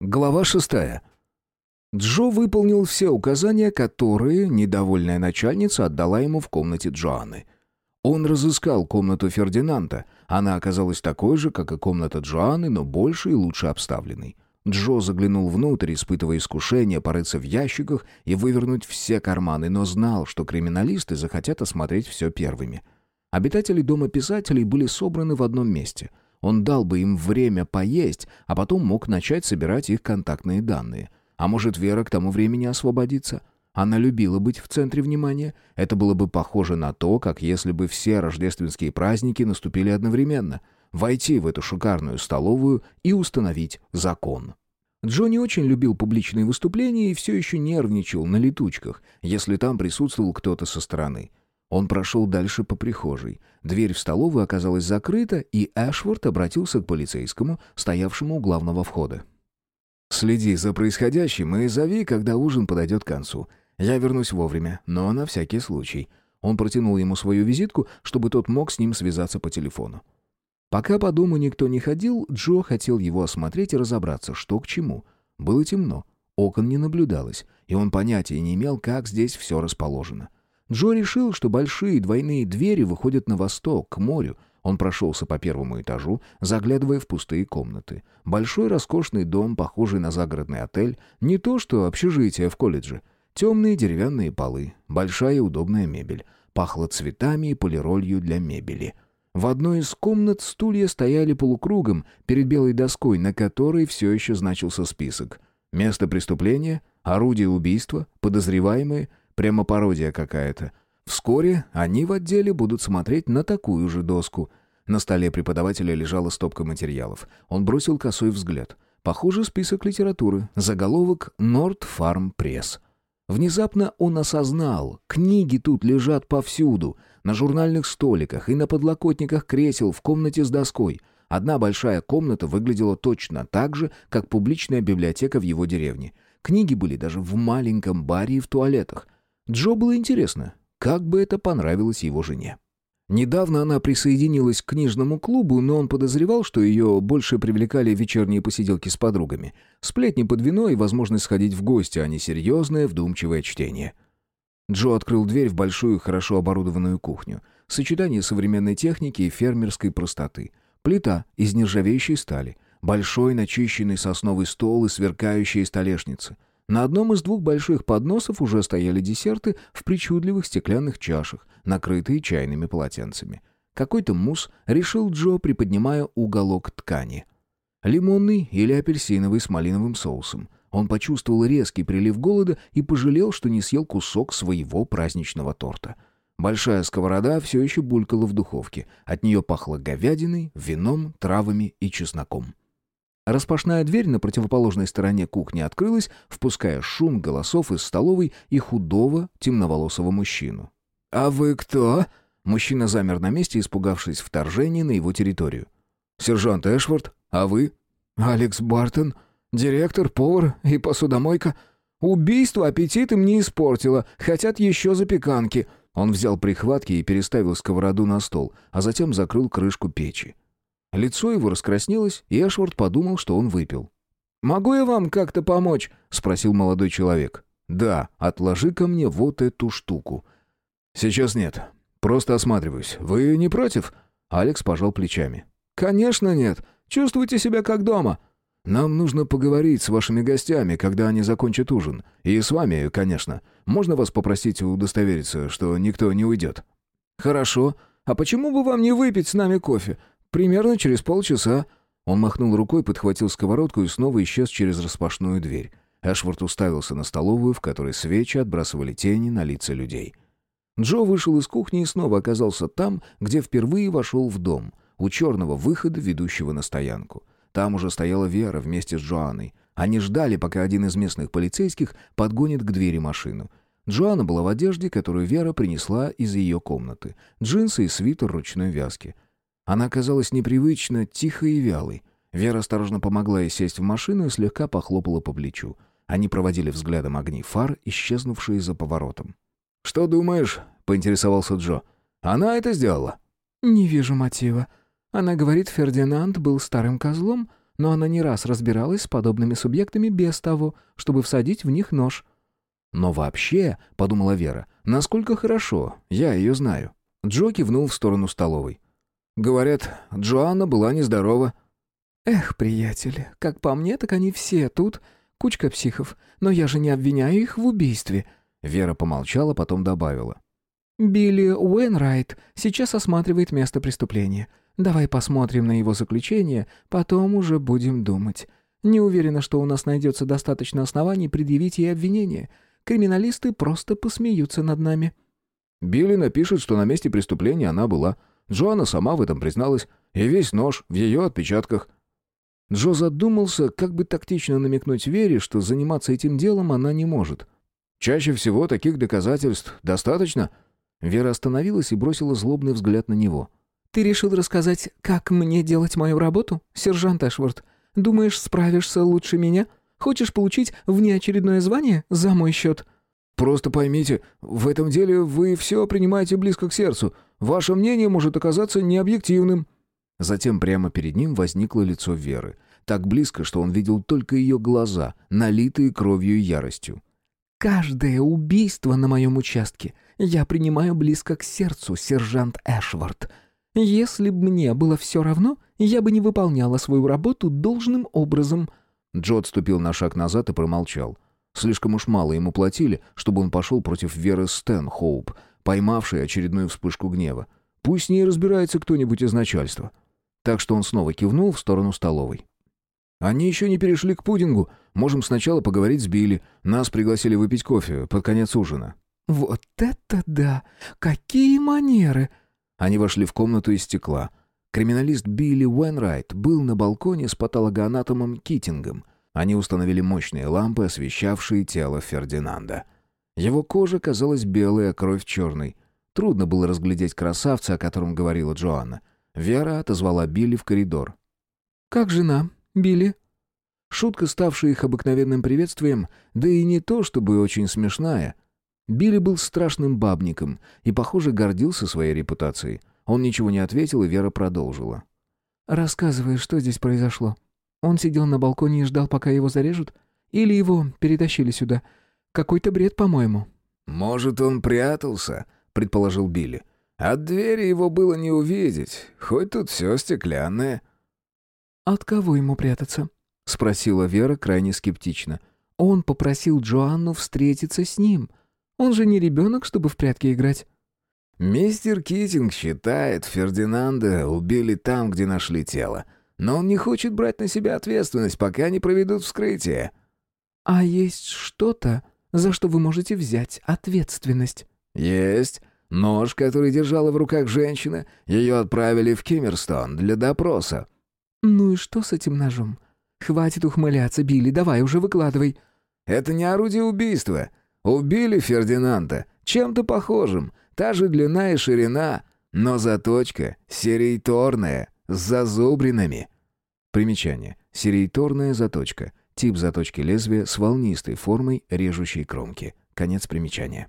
Глава шестая. Джо выполнил все указания, которые недовольная начальница отдала ему в комнате Джоанны. Он разыскал комнату Фердинанда. Она оказалась такой же, как и комната Джоанны, но больше и лучше обставленной. Джо заглянул внутрь, испытывая искушение порыться в ящиках и вывернуть все карманы, но знал, что криминалисты захотят осмотреть все первыми. Обитатели дома писателей были собраны в одном месте — он дал бы им время поесть, а потом мог начать собирать их контактные данные. А может, Вера к тому времени освободится? Она любила быть в центре внимания. Это было бы похоже на то, как если бы все рождественские праздники наступили одновременно. Войти в эту шикарную столовую и установить закон. Джо не очень любил публичные выступления и все еще нервничал на летучках, если там присутствовал кто-то со стороны. Он прошел дальше по прихожей. Дверь в столовую оказалась закрыта, и Эшворт обратился к полицейскому, стоявшему у главного входа. «Следи за происходящим и зови, когда ужин подойдет к концу. Я вернусь вовремя, но на всякий случай». Он протянул ему свою визитку, чтобы тот мог с ним связаться по телефону. Пока по дому никто не ходил, Джо хотел его осмотреть и разобраться, что к чему. Было темно, окон не наблюдалось, и он понятия не имел, как здесь все расположено. Джо решил, что большие двойные двери выходят на восток, к морю. Он прошелся по первому этажу, заглядывая в пустые комнаты. Большой роскошный дом, похожий на загородный отель, не то что общежитие в колледже. Темные деревянные полы, большая удобная мебель. Пахло цветами и полиролью для мебели. В одной из комнат стулья стояли полукругом перед белой доской, на которой все еще значился список. Место преступления, орудие убийства, подозреваемые, Прямо пародия какая-то. Вскоре они в отделе будут смотреть на такую же доску. На столе преподавателя лежала стопка материалов. Он бросил косой взгляд. Похоже, список литературы. Заголовок «Норд Фарм Пресс». Внезапно он осознал, книги тут лежат повсюду, на журнальных столиках и на подлокотниках кресел в комнате с доской. Одна большая комната выглядела точно так же, как публичная библиотека в его деревне. Книги были даже в маленьком баре и в туалетах. Джо было интересно, как бы это понравилось его жене. Недавно она присоединилась к книжному клубу, но он подозревал, что ее больше привлекали вечерние посиделки с подругами, сплетни под вино и возможность сходить в гости, а не серьезное, вдумчивое чтение. Джо открыл дверь в большую, хорошо оборудованную кухню. Сочетание современной техники и фермерской простоты. Плита из нержавеющей стали, большой начищенный сосновый стол и сверкающие столешницы — на одном из двух больших подносов уже стояли десерты в причудливых стеклянных чашах, накрытые чайными полотенцами. Какой-то мусс решил Джо, приподнимая уголок ткани. Лимонный или апельсиновый с малиновым соусом. Он почувствовал резкий прилив голода и пожалел, что не съел кусок своего праздничного торта. Большая сковорода все еще булькала в духовке. От нее пахло говядиной, вином, травами и чесноком. Распашная дверь на противоположной стороне кухни открылась, впуская шум голосов из столовой и худого, темноволосого мужчину. «А вы кто?» Мужчина замер на месте, испугавшись вторжения на его территорию. «Сержант Эшвард, а вы?» «Алекс Бартон, директор, повар и посудомойка. Убийство аппетит им не испортило, хотят еще запеканки». Он взял прихватки и переставил сковороду на стол, а затем закрыл крышку печи. Лицо его раскраснелось, и Эшвард подумал, что он выпил. «Могу я вам как-то помочь?» — спросил молодой человек. «Да, отложи ко мне вот эту штуку». «Сейчас нет. Просто осматриваюсь. Вы не против?» Алекс пожал плечами. «Конечно нет. Чувствуйте себя как дома». «Нам нужно поговорить с вашими гостями, когда они закончат ужин. И с вами, конечно. Можно вас попросить удостовериться, что никто не уйдет?» «Хорошо. А почему бы вам не выпить с нами кофе? Примерно через полчаса». Он махнул рукой, подхватил сковородку и снова исчез через распашную дверь. Эшвард уставился на столовую, в которой свечи отбрасывали тени на лица людей. Джо вышел из кухни и снова оказался там, где впервые вошел в дом, у черного выхода, ведущего на стоянку. Там уже стояла Вера вместе с Джоанной. Они ждали, пока один из местных полицейских подгонит к двери машину. Джоанна была в одежде, которую Вера принесла из ее комнаты. Джинсы и свитер ручной вязки. Она казалась непривычно тихой и вялой. Вера осторожно помогла ей сесть в машину и слегка похлопала по плечу. Они проводили взглядом огни фар, исчезнувшие за поворотом. «Что думаешь?» — поинтересовался Джо. «Она это сделала?» «Не вижу мотива. Она говорит, Фердинанд был старым козлом, но она не раз разбиралась с подобными субъектами без того, чтобы всадить в них нож. «Но вообще», — подумала Вера, — «насколько хорошо, я ее знаю». Джо кивнул в сторону столовой. «Говорят, Джоанна была нездорова». «Эх, приятель, как по мне, так они все тут. Кучка психов. Но я же не обвиняю их в убийстве». Вера помолчала, потом добавила. «Билли Уэнрайт сейчас осматривает место преступления. Давай посмотрим на его заключение, потом уже будем думать. Не уверена, что у нас найдется достаточно оснований предъявить ей обвинение. Криминалисты просто посмеются над нами». Билли напишет, что на месте преступления она была. Джоанна сама в этом призналась. И весь нож в ее отпечатках. Джо задумался, как бы тактично намекнуть Вере, что заниматься этим делом она не может. «Чаще всего таких доказательств достаточно?» Вера остановилась и бросила злобный взгляд на него. «Ты решил рассказать, как мне делать мою работу, сержант Эшворт? Думаешь, справишься лучше меня? Хочешь получить внеочередное звание за мой счет?» «Просто поймите, в этом деле вы все принимаете близко к сердцу. Ваше мнение может оказаться необъективным». Затем прямо перед ним возникло лицо Веры. Так близко, что он видел только ее глаза, налитые кровью и яростью. «Каждое убийство на моем участке я принимаю близко к сердцу, сержант Эшвард. Если бы мне было все равно, я бы не выполняла свою работу должным образом». Джо отступил на шаг назад и промолчал. Слишком уж мало ему платили, чтобы он пошел против Веры Стэнхоуп, поймавшей очередную вспышку гнева. Пусть с ней разбирается кто-нибудь из начальства. Так что он снова кивнул в сторону столовой. «Они еще не перешли к пудингу. Можем сначала поговорить с Билли. Нас пригласили выпить кофе под конец ужина». «Вот это да! Какие манеры!» Они вошли в комнату из стекла. Криминалист Билли Уэнрайт был на балконе с патологоанатомом Китингом. Они установили мощные лампы, освещавшие тело Фердинанда. Его кожа казалась белой, а кровь черной. Трудно было разглядеть красавца, о котором говорила Джоанна. Вера отозвала Билли в коридор. «Как жена, Билли?» Шутка, ставшая их обыкновенным приветствием, да и не то чтобы очень смешная. Билли был страшным бабником и, похоже, гордился своей репутацией. Он ничего не ответил, и Вера продолжила. «Рассказывай, что здесь произошло. Он сидел на балконе и ждал, пока его зарежут? Или его перетащили сюда? Какой-то бред, по-моему». «Может, он прятался?» — предположил Билли. От двери его было не увидеть, хоть тут все стеклянное. «От кого ему прятаться?» — спросила Вера крайне скептично. «Он попросил Джоанну встретиться с ним. Он же не ребенок, чтобы в прятки играть». «Мистер Китинг считает, Фердинанда убили там, где нашли тело. Но он не хочет брать на себя ответственность, пока не проведут вскрытие». «А есть что-то, за что вы можете взять ответственность?» «Есть. Нож, который держала в руках женщина, ее отправили в Киммерстон для допроса. «Ну и что с этим ножом? Хватит ухмыляться, Билли, давай уже выкладывай». «Это не орудие убийства. Убили Фердинанда. Чем-то похожим. Та же длина и ширина, но заточка серейторная, с зазубринами». Примечание. Серейторная заточка. Тип заточки лезвия с волнистой формой режущей кромки. Конец примечания.